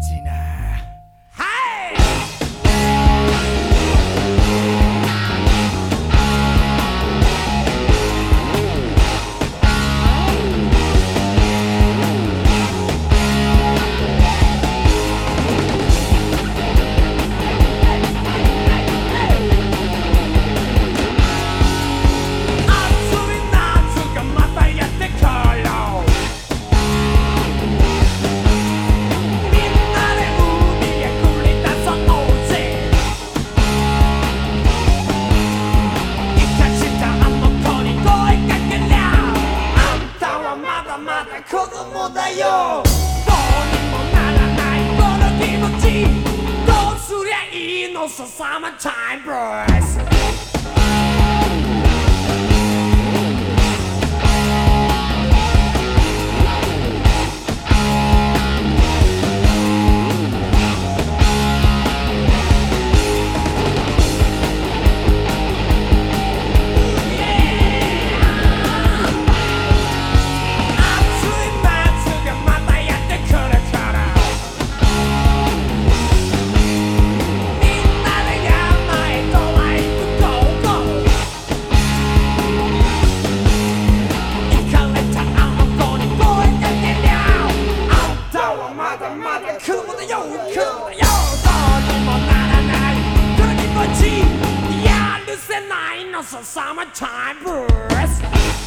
ちな summertime, boys. だまだまだ雲だよ雲くよどうにもならない取り持ちやるせないのさサマータイムブース